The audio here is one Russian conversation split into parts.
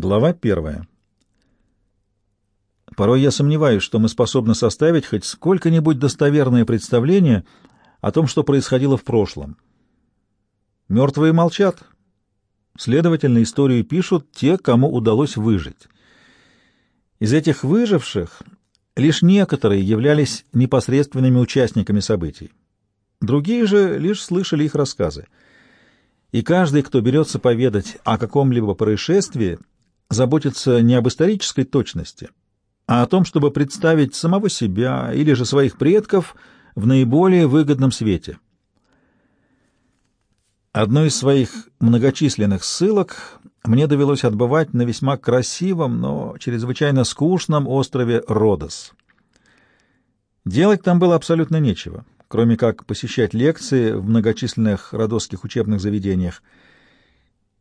Глава первая. Порой я сомневаюсь, что мы способны составить хоть сколько-нибудь достоверное представление о том, что происходило в прошлом. Мертвые молчат. Следовательно, историю пишут те, кому удалось выжить. Из этих выживших лишь некоторые являлись непосредственными участниками событий. Другие же лишь слышали их рассказы. И каждый, кто берется поведать о каком-либо происшествии, заботится не об исторической точности, а о том, чтобы представить самого себя или же своих предков в наиболее выгодном свете. Одной из своих многочисленных ссылок мне довелось отбывать на весьма красивом, но чрезвычайно скучном острове Родос. Делать там было абсолютно нечего, кроме как посещать лекции в многочисленных родосских учебных заведениях.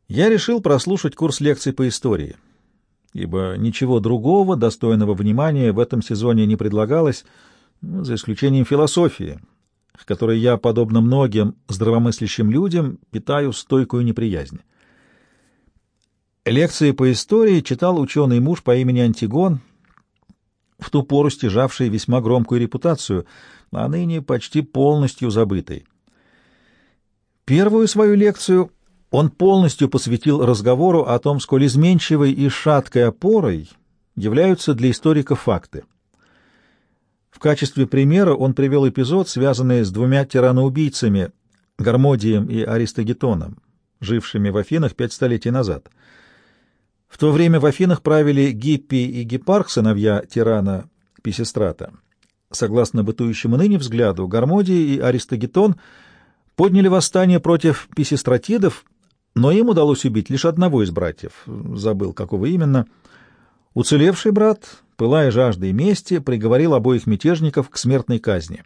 Я решил прослушать курс лекций по истории, ибо ничего другого, достойного внимания, в этом сезоне не предлагалось, ну, за исключением философии, к которой я, подобно многим здравомыслящим людям, питаю стойкую неприязнь. Лекции по истории читал ученый муж по имени Антигон, в ту пору стяжавший весьма громкую репутацию, а ныне почти полностью забытый. Первую свою лекцию он полностью посвятил разговору о том, сколь изменчивой и шаткой опорой являются для историка факты. В качестве примера он привел эпизод, связанный с двумя тираноубийцами Гармодием и Аристогетоном, жившими в Афинах пять столетий назад. В то время в Афинах правили Гиппи и Гиппарх, сыновья тирана Писистрата. Согласно бытующему ныне взгляду, Гармодий и Аристогетон подняли восстание против Писистратидов, но им удалось убить лишь одного из братьев, забыл, какого именно. Уцелевший брат пылая жаждой мести, приговорил обоих мятежников к смертной казни.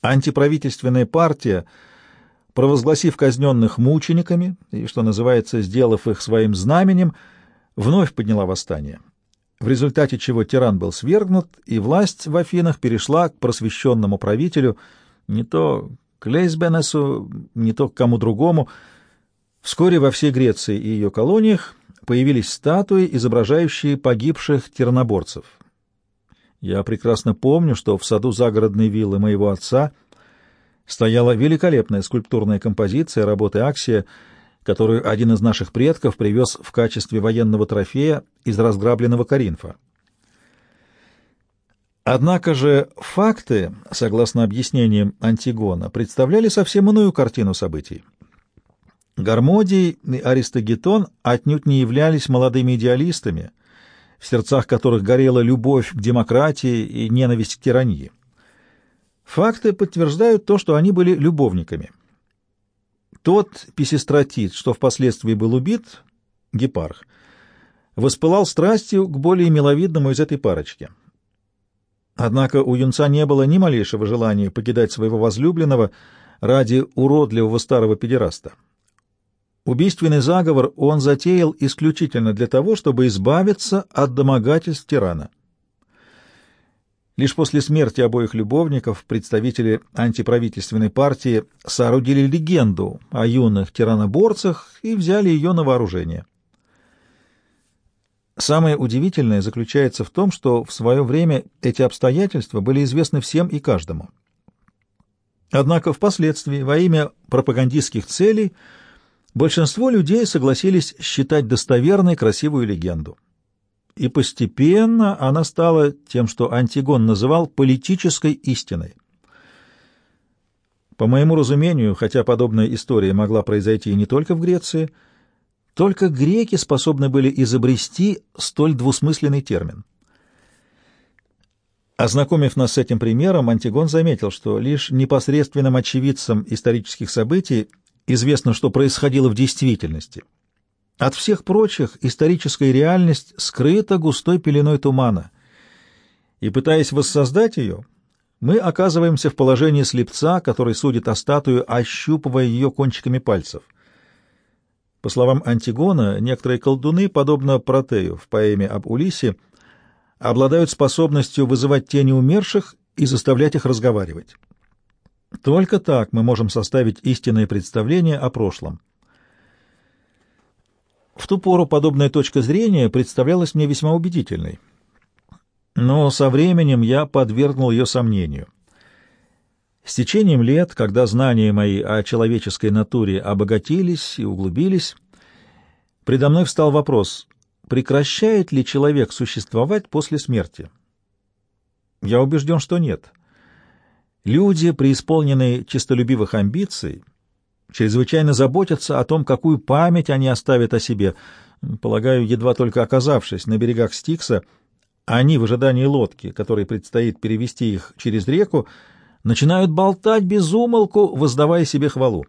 Антиправительственная партия, провозгласив казненных мучениками и, что называется, сделав их своим знаменем, вновь подняла восстание, в результате чего тиран был свергнут, и власть в Афинах перешла к просвещенному правителю, не то к Лейсбенесу, не то к кому другому. Вскоре во всей Греции и ее колониях появились статуи, изображающие погибших терноборцев. Я прекрасно помню, что в саду загородной виллы моего отца стояла великолепная скульптурная композиция работы Аксия, которую один из наших предков привез в качестве военного трофея из разграбленного Каринфа. Однако же факты, согласно объяснениям Антигона, представляли совсем иную картину событий. Гармодий и Аристогетон отнюдь не являлись молодыми идеалистами, в сердцах которых горела любовь к демократии и ненависть к тирании. Факты подтверждают то, что они были любовниками. Тот писистратит, что впоследствии был убит, гепарх, воспылал страстью к более миловидному из этой парочки. Однако у юнца не было ни малейшего желания покидать своего возлюбленного ради уродливого старого педераста. Убийственный заговор он затеял исключительно для того, чтобы избавиться от домогательств тирана. Лишь после смерти обоих любовников представители антиправительственной партии соорудили легенду о юных тираноборцах и взяли ее на вооружение. Самое удивительное заключается в том, что в свое время эти обстоятельства были известны всем и каждому. Однако впоследствии во имя пропагандистских целей – Большинство людей согласились считать достоверной красивую легенду. И постепенно она стала тем, что Антигон называл политической истиной. По моему разумению, хотя подобная история могла произойти и не только в Греции, только греки способны были изобрести столь двусмысленный термин. Ознакомив нас с этим примером, Антигон заметил, что лишь непосредственным очевидцам исторических событий известно, что происходило в действительности. От всех прочих историческая реальность скрыта густой пеленой тумана, и, пытаясь воссоздать ее, мы оказываемся в положении слепца, который судит о статую, ощупывая ее кончиками пальцев. По словам Антигона, некоторые колдуны, подобно Протею в поэме об Улисе, обладают способностью вызывать тени умерших и заставлять их разговаривать. Только так мы можем составить истинное представление о прошлом. В ту пору подобная точка зрения представлялась мне весьма убедительной. Но со временем я подвергнул ее сомнению. С течением лет, когда знания мои о человеческой натуре обогатились и углубились, предо мной встал вопрос, прекращает ли человек существовать после смерти? Я убежден, что нет. Люди, преисполненные честолюбивых амбиций, чрезвычайно заботятся о том, какую память они оставят о себе. Полагаю, едва только оказавшись на берегах Стикса, они в ожидании лодки, которой предстоит перевести их через реку, начинают болтать без умолку, воздавая себе хвалу.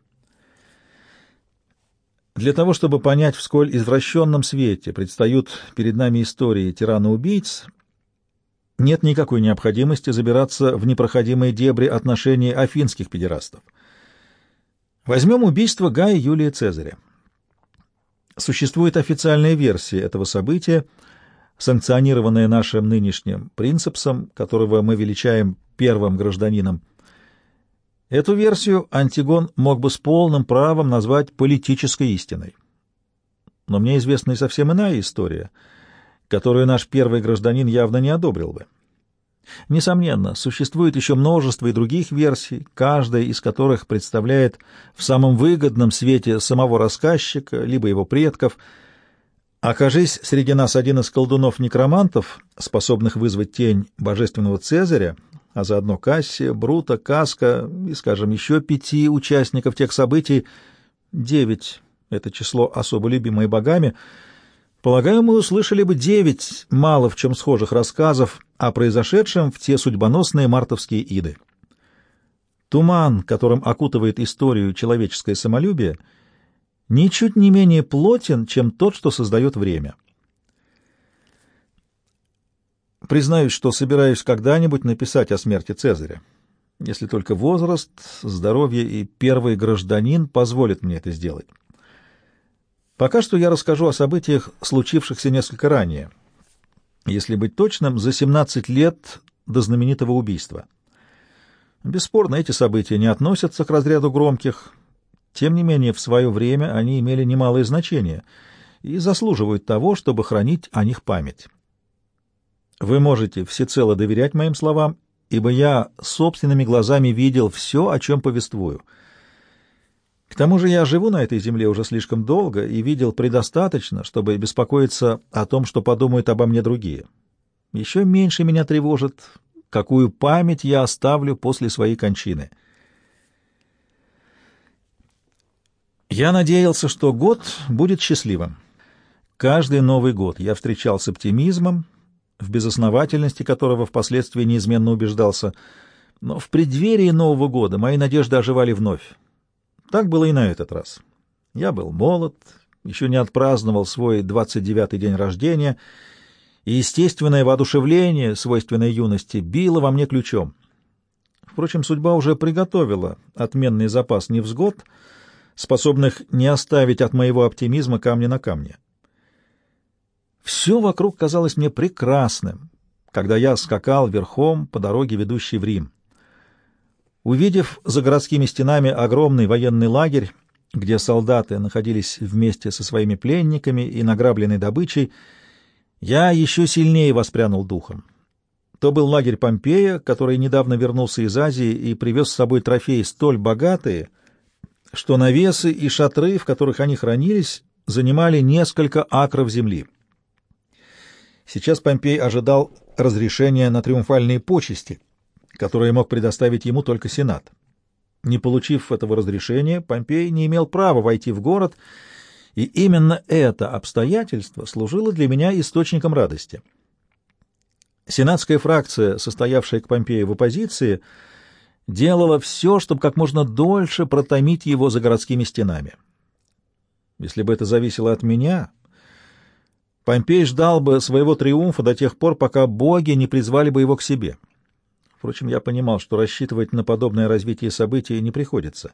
Для того, чтобы понять, в сколь извращенном свете предстают перед нами истории тирана-убийц, нет никакой необходимости забираться в непроходимые дебри отношений афинских педерастов. Возьмем убийство Гая Юлия Цезаря. Существует официальная версия этого события, санкционированная нашим нынешним принципсом, которого мы величаем первым гражданином. Эту версию Антигон мог бы с полным правом назвать политической истиной. Но мне известна и совсем иная история, которую наш первый гражданин явно не одобрил бы. Несомненно, существует еще множество и других версий, каждая из которых представляет в самом выгодном свете самого рассказчика, либо его предков. Окажись среди нас один из колдунов-некромантов, способных вызвать тень божественного Цезаря, а заодно Кассия, Брута, Каска и, скажем, еще пяти участников тех событий, девять — это число особо любимое богами — Полагаю, мы услышали бы девять мало в чем схожих рассказов о произошедшем в те судьбоносные мартовские иды. Туман, которым окутывает историю человеческое самолюбие, ничуть не менее плотен, чем тот, что создает время. Признаюсь, что собираюсь когда-нибудь написать о смерти Цезаря, если только возраст, здоровье и первый гражданин позволят мне это сделать. Пока что я расскажу о событиях, случившихся несколько ранее. Если быть точным, за 17 лет до знаменитого убийства. Бесспорно, эти события не относятся к разряду громких. Тем не менее, в свое время они имели немалое значение и заслуживают того, чтобы хранить о них память. Вы можете всецело доверять моим словам, ибо я собственными глазами видел все, о чем повествую — к тому же я живу на этой земле уже слишком долго и видел предостаточно, чтобы беспокоиться о том, что подумают обо мне другие. Еще меньше меня тревожит, какую память я оставлю после своей кончины. Я надеялся, что год будет счастливым. Каждый Новый год я встречал с оптимизмом, в безосновательности которого впоследствии неизменно убеждался, но в преддверии Нового года мои надежды оживали вновь. Так было и на этот раз. Я был молод, еще не отпраздновал свой 29-й день рождения, и естественное воодушевление, свойственное юности, било во мне ключом. Впрочем, судьба уже приготовила отменный запас невзгод, способных не оставить от моего оптимизма камня на камне. Все вокруг казалось мне прекрасным, когда я скакал верхом по дороге, ведущей в Рим. Увидев за городскими стенами огромный военный лагерь, где солдаты находились вместе со своими пленниками и награбленной добычей, я еще сильнее воспрянул духом. То был лагерь Помпея, который недавно вернулся из Азии и привез с собой трофеи столь богатые, что навесы и шатры, в которых они хранились, занимали несколько акров земли. Сейчас Помпей ожидал разрешения на триумфальные почести — которое мог предоставить ему только Сенат. Не получив этого разрешения, Помпей не имел права войти в город, и именно это обстоятельство служило для меня источником радости. Сенатская фракция, состоявшая к Помпею в оппозиции, делала все, чтобы как можно дольше протомить его за городскими стенами. Если бы это зависело от меня, Помпей ждал бы своего триумфа до тех пор, пока боги не призвали бы его к себе. Впрочем, я понимал, что рассчитывать на подобное развитие событий не приходится.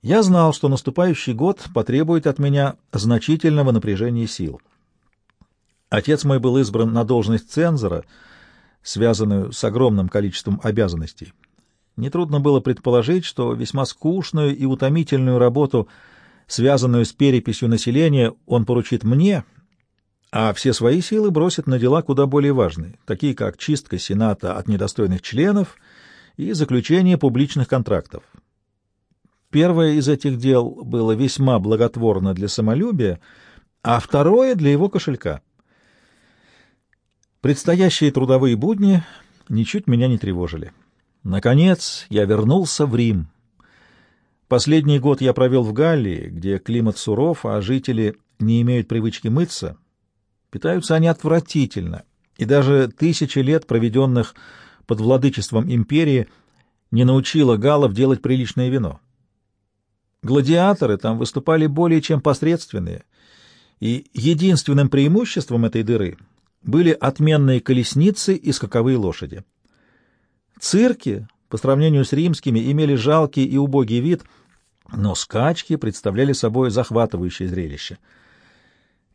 Я знал, что наступающий год потребует от меня значительного напряжения сил. Отец мой был избран на должность цензора, связанную с огромным количеством обязанностей. Нетрудно было предположить, что весьма скучную и утомительную работу связанную с переписью населения, он поручит мне, а все свои силы бросит на дела куда более важные, такие как чистка Сената от недостойных членов и заключение публичных контрактов. Первое из этих дел было весьма благотворно для самолюбия, а второе — для его кошелька. Предстоящие трудовые будни ничуть меня не тревожили. Наконец я вернулся в Рим. Последний год я провел в Галлии, где климат суров, а жители не имеют привычки мыться. Питаются они отвратительно, и даже тысячи лет, проведенных под владычеством империи, не научила галлов делать приличное вино. Гладиаторы там выступали более чем посредственные, и единственным преимуществом этой дыры были отменные колесницы и скаковые лошади. Цирки, по сравнению с римскими, имели жалкий и убогий вид, но скачки представляли собой захватывающее зрелище.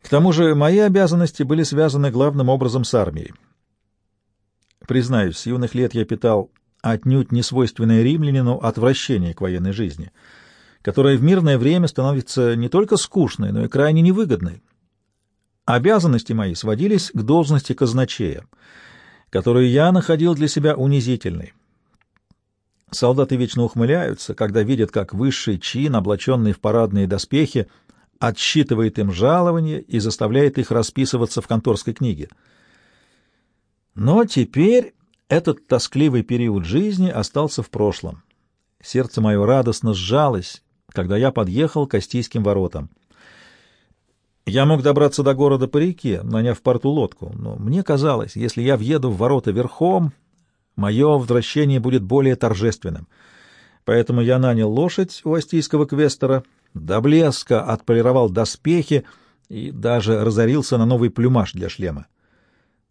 К тому же мои обязанности были связаны главным образом с армией. Признаюсь, с юных лет я питал отнюдь не свойственное римлянину отвращение к военной жизни, которая в мирное время становится не только скучной, но и крайне невыгодной. Обязанности мои сводились к должности казначея — которую я находил для себя унизительной. Солдаты вечно ухмыляются, когда видят, как высший чин, облаченный в парадные доспехи, отсчитывает им жалование и заставляет их расписываться в конторской книге. Но теперь этот тоскливый период жизни остался в прошлом. Сердце мое радостно сжалось, когда я подъехал к Остийским воротам. Я мог добраться до города по реке, наняв порту лодку, но мне казалось, если я въеду в ворота верхом, мое возвращение будет более торжественным. Поэтому я нанял лошадь у астийского квестера, до блеска отполировал доспехи и даже разорился на новый плюмаж для шлема.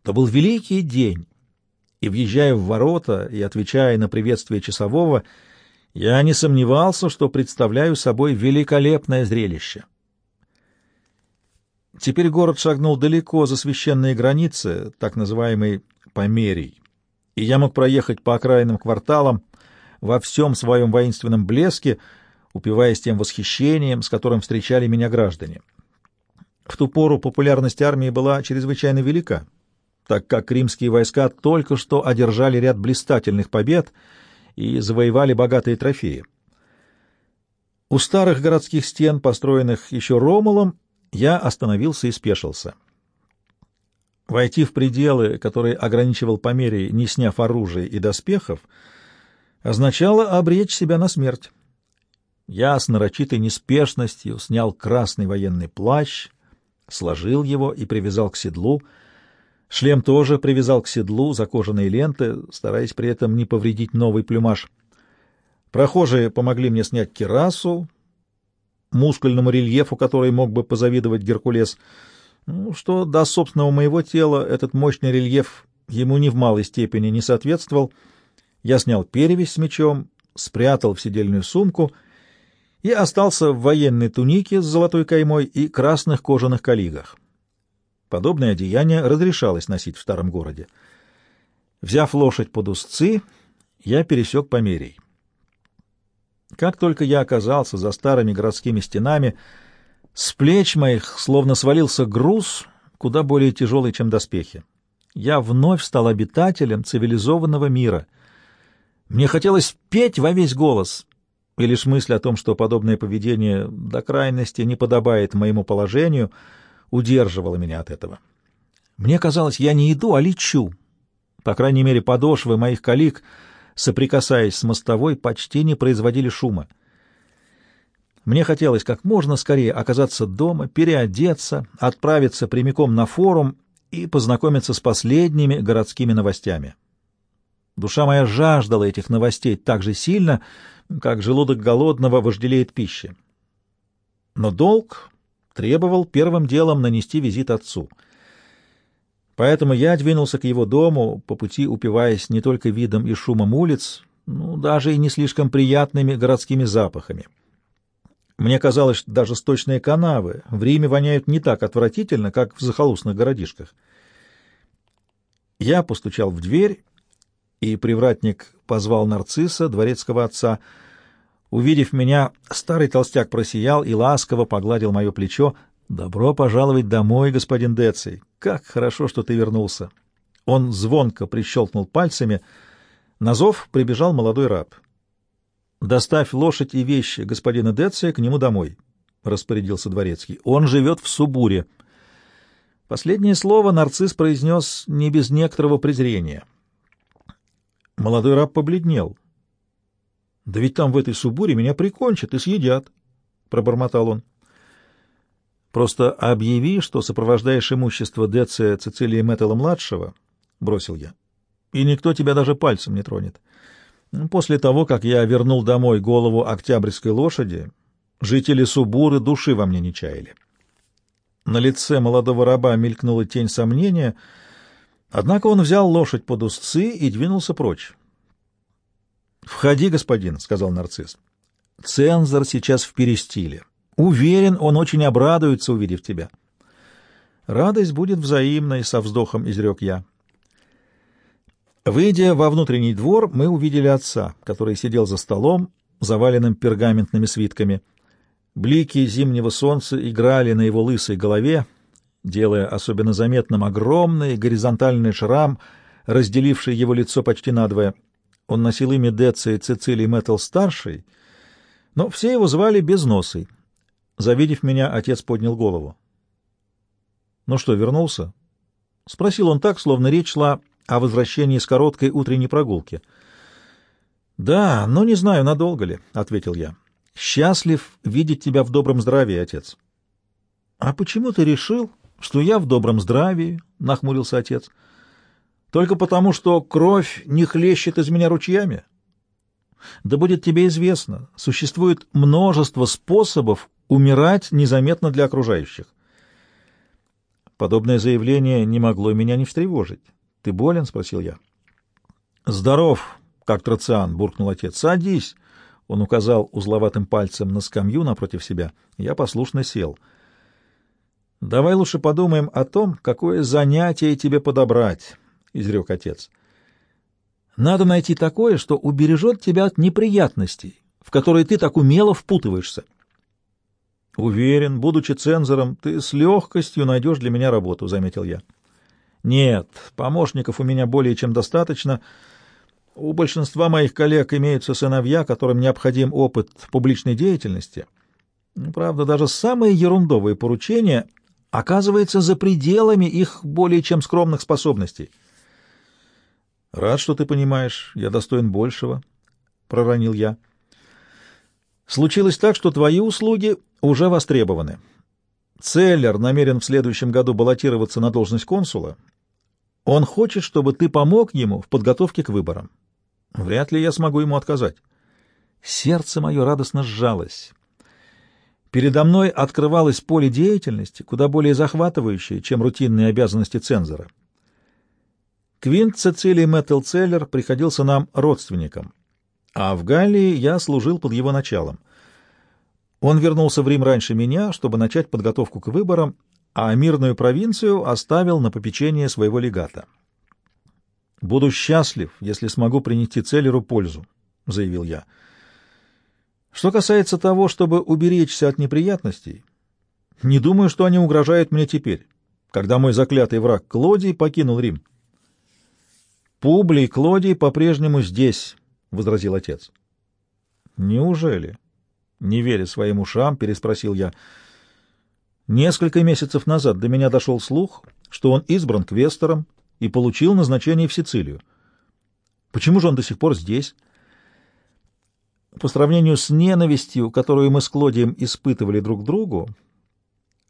То был великий день, и, въезжая в ворота и отвечая на приветствие часового, я не сомневался, что представляю собой великолепное зрелище. Теперь город шагнул далеко за священные границы, так называемый Померий, и я мог проехать по окраинным кварталам во всем своем воинственном блеске, упиваясь тем восхищением, с которым встречали меня граждане. В ту пору популярность армии была чрезвычайно велика, так как римские войска только что одержали ряд блистательных побед и завоевали богатые трофеи. У старых городских стен, построенных еще Ромулом, я остановился и спешился. Войти в пределы, которые ограничивал по мере, не сняв оружия и доспехов, означало обречь себя на смерть. Я с нарочитой неспешностью снял красный военный плащ, сложил его и привязал к седлу. Шлем тоже привязал к седлу за кожаные ленты, стараясь при этом не повредить новый плюмаж. Прохожие помогли мне снять кирасу, мускульному рельефу, который мог бы позавидовать Геркулес. Ну, что до собственного моего тела этот мощный рельеф ему ни в малой степени не соответствовал. Я снял перевязь с мечом, спрятал в сидельную сумку и остался в военной тунике с золотой каймой и красных кожаных колигах. Подобное одеяние разрешалось носить в старом городе. Взяв лошадь под узцы, я пересек Померий. Как только я оказался за старыми городскими стенами, с плеч моих словно свалился груз, куда более тяжелый, чем доспехи. Я вновь стал обитателем цивилизованного мира. Мне хотелось петь во весь голос, и лишь мысль о том, что подобное поведение до крайности не подобает моему положению, удерживала меня от этого. Мне казалось, я не иду, а лечу. По крайней мере, подошвы моих коллег — соприкасаясь с мостовой, почти не производили шума. Мне хотелось как можно скорее оказаться дома, переодеться, отправиться прямиком на форум и познакомиться с последними городскими новостями. Душа моя жаждала этих новостей так же сильно, как желудок голодного вожделеет пищи. Но долг требовал первым делом нанести визит отцу — Поэтому я двинулся к его дому, по пути упиваясь не только видом и шумом улиц, ну, даже и не слишком приятными городскими запахами. Мне казалось, что даже сточные канавы в Риме воняют не так отвратительно, как в захолустных городишках. Я постучал в дверь, и привратник позвал нарцисса, дворецкого отца. Увидев меня, старый толстяк просиял и ласково погладил мое плечо. «Добро пожаловать домой, господин Деций! Как хорошо, что ты вернулся!» Он звонко прищелкнул пальцами. На зов прибежал молодой раб. «Доставь лошадь и вещи господина Деция к нему домой», — распорядился дворецкий. «Он живет в Субуре». Последнее слово нарцисс произнес не без некоторого презрения. Молодой раб побледнел. «Да ведь там в этой Субуре меня прикончат и съедят», — пробормотал он. «Просто объяви, что сопровождаешь имущество Деция Цицилии Мэттелла-младшего», — бросил я, — «и никто тебя даже пальцем не тронет. После того, как я вернул домой голову октябрьской лошади, жители Субуры души во мне не чаяли». На лице молодого раба мелькнула тень сомнения, однако он взял лошадь под узцы и двинулся прочь. «Входи, господин», — сказал нарцисс. «Цензор сейчас в перестиле. Уверен, он очень обрадуется, увидев тебя». «Радость будет взаимной», — со вздохом изрек я. Выйдя во внутренний двор, мы увидели отца, который сидел за столом, заваленным пергаментными свитками. Блики зимнего солнца играли на его лысой голове, делая особенно заметным огромный горизонтальный шрам, разделивший его лицо почти надвое. Он носил имя Деции Цицилий Мэттл-старший, но все его звали Безносый. Завидев меня, отец поднял голову. — Ну что, вернулся? — спросил он так, словно речь шла о возвращении с короткой утренней прогулки. — Да, но не знаю, надолго ли, — ответил я. Счастлив видеть тебя в добром здравии, отец. — А почему ты решил, что я в добром здравии? — нахмурился отец. — Только потому, что кровь не хлещет из меня ручьями? Да будет тебе известно, существует множество способов умирать незаметно для окружающих. Подобное заявление не могло меня не встревожить. — Ты болен? — спросил я. — Здоров, как Трациан, — буркнул отец. — Садись. Он указал узловатым пальцем на скамью напротив себя. Я послушно сел. «Давай лучше подумаем о том, какое занятие тебе подобрать», — изрек отец. «Надо найти такое, что убережет тебя от неприятностей, в которые ты так умело впутываешься». «Уверен, будучи цензором, ты с легкостью найдешь для меня работу», — заметил я. «Нет, помощников у меня более чем достаточно». У большинства моих коллег имеются сыновья, которым необходим опыт публичной деятельности. Правда, даже самые ерундовые поручения оказываются за пределами их более чем скромных способностей. «Рад, что ты понимаешь, я достоин большего», — проронил я. «Случилось так, что твои услуги уже востребованы. Целлер намерен в следующем году баллотироваться на должность консула. Он хочет, чтобы ты помог ему в подготовке к выборам. Вряд ли я смогу ему отказать. Сердце мое радостно сжалось. Передо мной открывалось поле деятельности, куда более захватывающее, чем рутинные обязанности цензора. Квинт Цицилий Мэттл-Целлер приходился нам родственником, а в Галлии я служил под его началом. Он вернулся в Рим раньше меня, чтобы начать подготовку к выборам, а мирную провинцию оставил на попечение своего легата. «Буду счастлив, если смогу принести Целлеру пользу», — заявил я. «Что касается того, чтобы уберечься от неприятностей, не думаю, что они угрожают мне теперь, когда мой заклятый враг Клодий покинул Рим». «Публий Клодий по-прежнему здесь», — возразил отец. «Неужели?» — не веря своим ушам, переспросил я. «Несколько месяцев назад до меня дошел слух, что он избран квестором и получил назначение в Сицилию. Почему же он до сих пор здесь? По сравнению с ненавистью, которую мы с Клодием испытывали друг другу,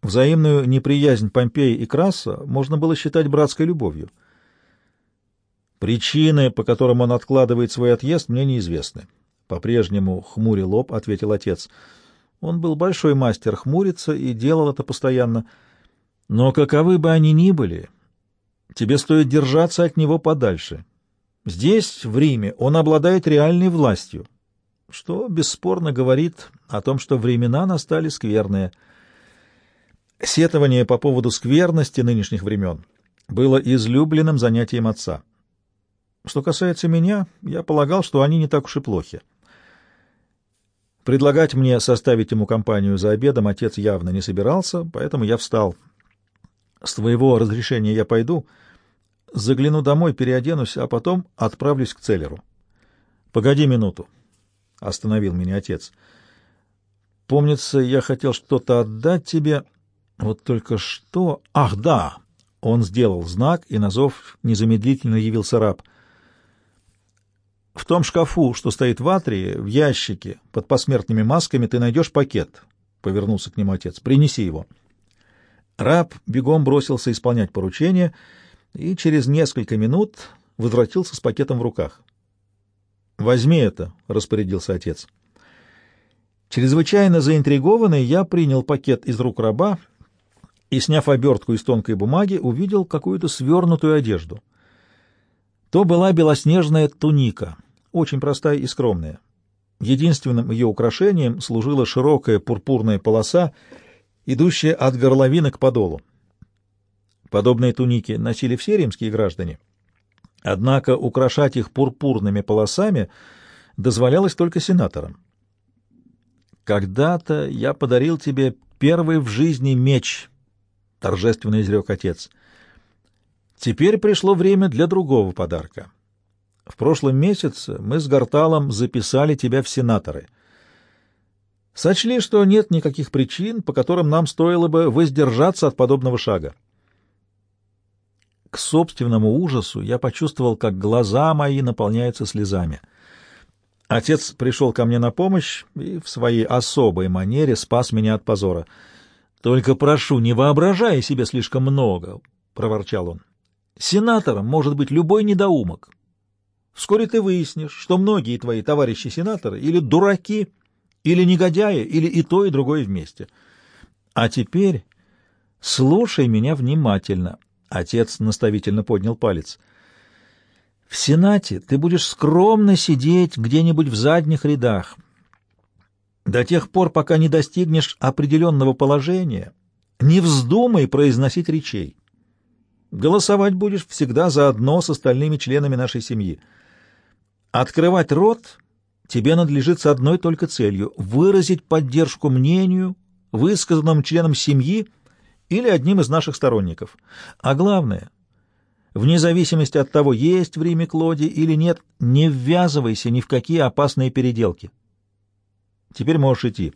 взаимную неприязнь Помпея и Краса можно было считать братской любовью. Причины, по которым он откладывает свой отъезд, мне неизвестны. По-прежнему хмуря лоб, ответил отец. Он был большой мастер хмуриться и делал это постоянно. Но каковы бы они ни были, Тебе стоит держаться от него подальше. Здесь, в Риме, он обладает реальной властью, что бесспорно говорит о том, что времена настали скверные. Сетование по поводу скверности нынешних времен было излюбленным занятием отца. Что касается меня, я полагал, что они не так уж и плохи. Предлагать мне составить ему компанию за обедом отец явно не собирался, поэтому я встал. С твоего разрешения я пойду, загляну домой, переоденусь, а потом отправлюсь к Целлеру. — Погоди минуту, — остановил меня отец. — Помнится, я хотел что-то отдать тебе, вот только что... Ах, да! Он сделал знак, и на зов незамедлительно явился раб. В том шкафу, что стоит в атрии, в ящике, под посмертными масками, ты найдешь пакет, — повернулся к нему отец. — Принеси его. Раб бегом бросился исполнять поручение и через несколько минут возвратился с пакетом в руках. — Возьми это, — распорядился отец. Чрезвычайно заинтригованный, я принял пакет из рук раба и, сняв обертку из тонкой бумаги, увидел какую-то свернутую одежду. То была белоснежная туника, очень простая и скромная. Единственным ее украшением служила широкая пурпурная полоса, идущая от горловины к подолу. Подобные туники носили все римские граждане, однако украшать их пурпурными полосами дозволялось только сенаторам. «Когда-то я подарил тебе первый в жизни меч», — торжественно изрек отец. Теперь пришло время для другого подарка. В прошлом месяце мы с Гарталом записали тебя в сенаторы. Сочли, что нет никаких причин, по которым нам стоило бы воздержаться от подобного шага. К собственному ужасу я почувствовал, как глаза мои наполняются слезами. Отец пришел ко мне на помощь и в своей особой манере спас меня от позора — только прошу, не воображай себе слишком много, — проворчал он. Сенатором может быть любой недоумок. Вскоре ты выяснишь, что многие твои товарищи-сенаторы или дураки, или негодяи, или и то, и другое вместе. А теперь слушай меня внимательно. Отец наставительно поднял палец. В Сенате ты будешь скромно сидеть где-нибудь в задних рядах, до тех пор, пока не достигнешь определенного положения, не вздумай произносить речей. Голосовать будешь всегда заодно с остальными членами нашей семьи. Открывать рот тебе надлежит с одной только целью — выразить поддержку мнению, высказанному членам семьи или одним из наших сторонников. А главное, вне зависимости от того, есть в Риме Клоди или нет, не ввязывайся ни в какие опасные переделки. Теперь можешь идти.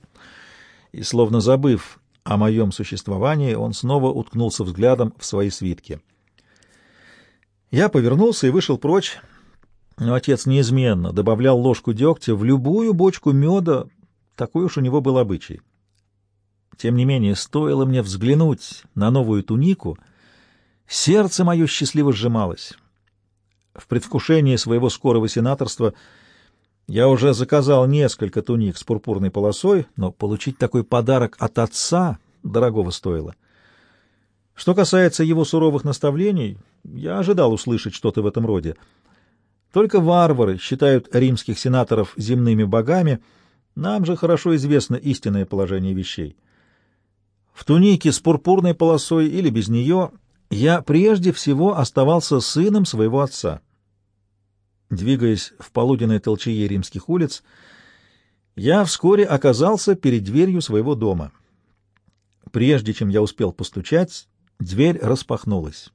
И, словно забыв о моем существовании, он снова уткнулся взглядом в свои свитки. Я повернулся и вышел прочь, но отец неизменно добавлял ложку дегтя в любую бочку меда, такой уж у него был обычай. Тем не менее, стоило мне взглянуть на новую тунику, сердце мое счастливо сжималось. В предвкушении своего скорого сенаторства — я уже заказал несколько туник с пурпурной полосой, но получить такой подарок от отца дорогого стоило. Что касается его суровых наставлений, я ожидал услышать что-то в этом роде. Только варвары считают римских сенаторов земными богами, нам же хорошо известно истинное положение вещей. В тунике с пурпурной полосой или без нее я прежде всего оставался сыном своего отца. Двигаясь в полуденной толчее римских улиц, я вскоре оказался перед дверью своего дома. Прежде чем я успел постучать, дверь распахнулась.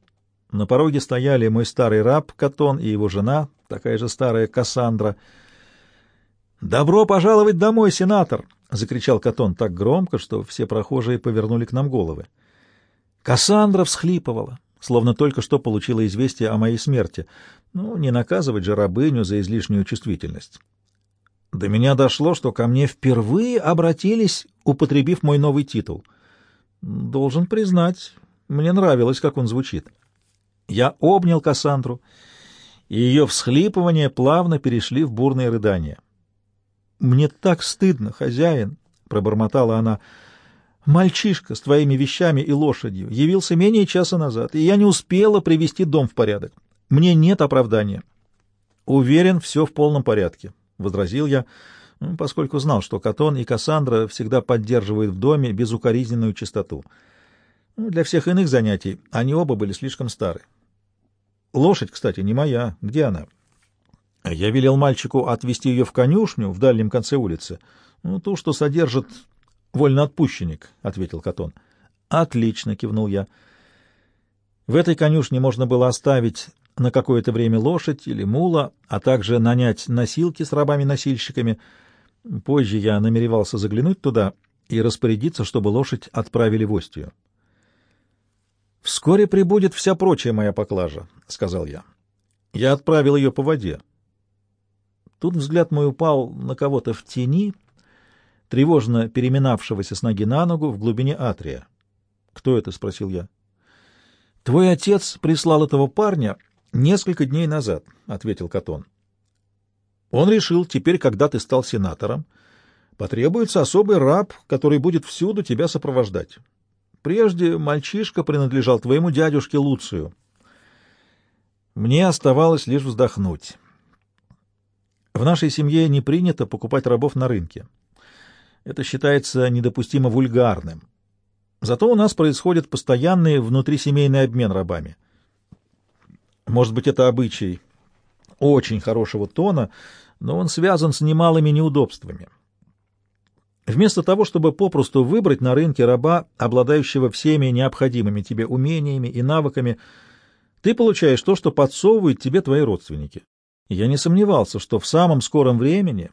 На пороге стояли мой старый раб Катон и его жена, такая же старая Кассандра. «Добро пожаловать домой, сенатор!» — закричал Катон так громко, что все прохожие повернули к нам головы. Кассандра всхлипывала словно только что получила известие о моей смерти. Ну, не наказывать же рабыню за излишнюю чувствительность. До меня дошло, что ко мне впервые обратились, употребив мой новый титул. Должен признать, мне нравилось, как он звучит. Я обнял Кассандру, и ее всхлипывания плавно перешли в бурные рыдания. «Мне так стыдно, хозяин!» — пробормотала она — Мальчишка с твоими вещами и лошадью явился менее часа назад, и я не успела привести дом в порядок. Мне нет оправдания. Уверен, все в полном порядке, — возразил я, ну, поскольку знал, что Катон и Кассандра всегда поддерживают в доме безукоризненную чистоту. Ну, для всех иных занятий они оба были слишком стары. Лошадь, кстати, не моя. Где она? Я велел мальчику отвезти ее в конюшню в дальнем конце улицы. — Ну, ту, что содержит вольноотпущенник, — ответил Катон. — Отлично, — кивнул я. В этой конюшне можно было оставить на какое-то время лошадь или мула, а также нанять носилки с рабами-носильщиками. Позже я намеревался заглянуть туда и распорядиться, чтобы лошадь отправили в Остию. «Вскоре прибудет вся прочая моя поклажа», — сказал я. «Я отправил ее по воде». Тут взгляд мой упал на кого-то в тени, тревожно переминавшегося с ноги на ногу в глубине атрия. «Кто это?» — спросил я. «Твой отец прислал этого парня несколько дней назад», — ответил Катон. «Он решил, теперь, когда ты стал сенатором, потребуется особый раб, который будет всюду тебя сопровождать. Прежде мальчишка принадлежал твоему дядюшке Луцию. Мне оставалось лишь вздохнуть. В нашей семье не принято покупать рабов на рынке. Это считается недопустимо вульгарным. Зато у нас происходит постоянный внутрисемейный обмен рабами. Может быть, это обычай очень хорошего тона, но он связан с немалыми неудобствами. Вместо того, чтобы попросту выбрать на рынке раба, обладающего всеми необходимыми тебе умениями и навыками, ты получаешь то, что подсовывают тебе твои родственники. Я не сомневался, что в самом скором времени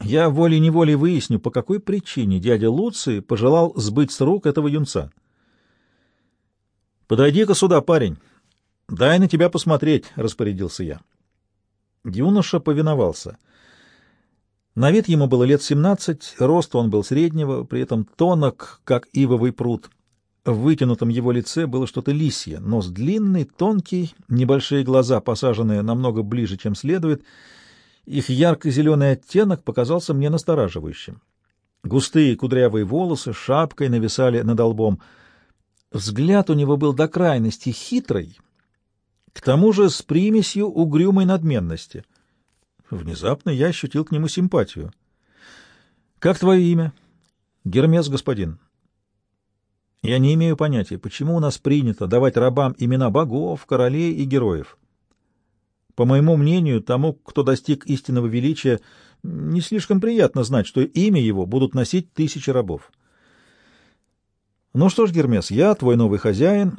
я волей-неволей выясню, по какой причине дядя Луций пожелал сбыть с рук этого юнца. «Подойди-ка сюда, парень. Дай на тебя посмотреть», — распорядился я. Юноша повиновался — на вид ему было лет семнадцать, рост он был среднего, при этом тонок, как ивовый пруд. В вытянутом его лице было что-то лисье, нос длинный, тонкий, небольшие глаза, посаженные намного ближе, чем следует. Их ярко-зеленый оттенок показался мне настораживающим. Густые кудрявые волосы шапкой нависали над лбом. Взгляд у него был до крайности хитрый, к тому же с примесью угрюмой надменности — Внезапно я ощутил к нему симпатию. «Как твое имя?» «Гермес, господин». «Я не имею понятия, почему у нас принято давать рабам имена богов, королей и героев. По моему мнению, тому, кто достиг истинного величия, не слишком приятно знать, что имя его будут носить тысячи рабов». «Ну что ж, Гермес, я твой новый хозяин,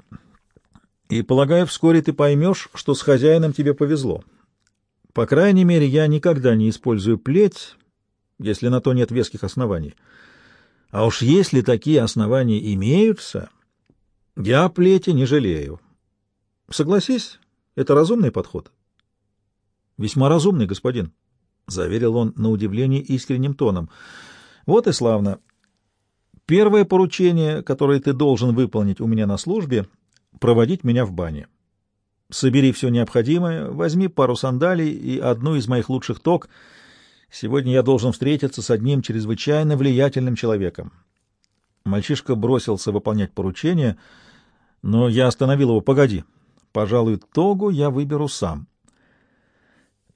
и, полагаю, вскоре ты поймешь, что с хозяином тебе повезло». По крайней мере, я никогда не использую плеть, если на то нет веских оснований. А уж если такие основания имеются, я плети не жалею. Согласись, это разумный подход. Весьма разумный, господин, — заверил он на удивление искренним тоном. Вот и славно. Первое поручение, которое ты должен выполнить у меня на службе, — проводить меня в бане. Собери все необходимое, возьми пару сандалий и одну из моих лучших ток. Сегодня я должен встретиться с одним чрезвычайно влиятельным человеком. Мальчишка бросился выполнять поручение, но я остановил его. Погоди, пожалуй, тогу я выберу сам.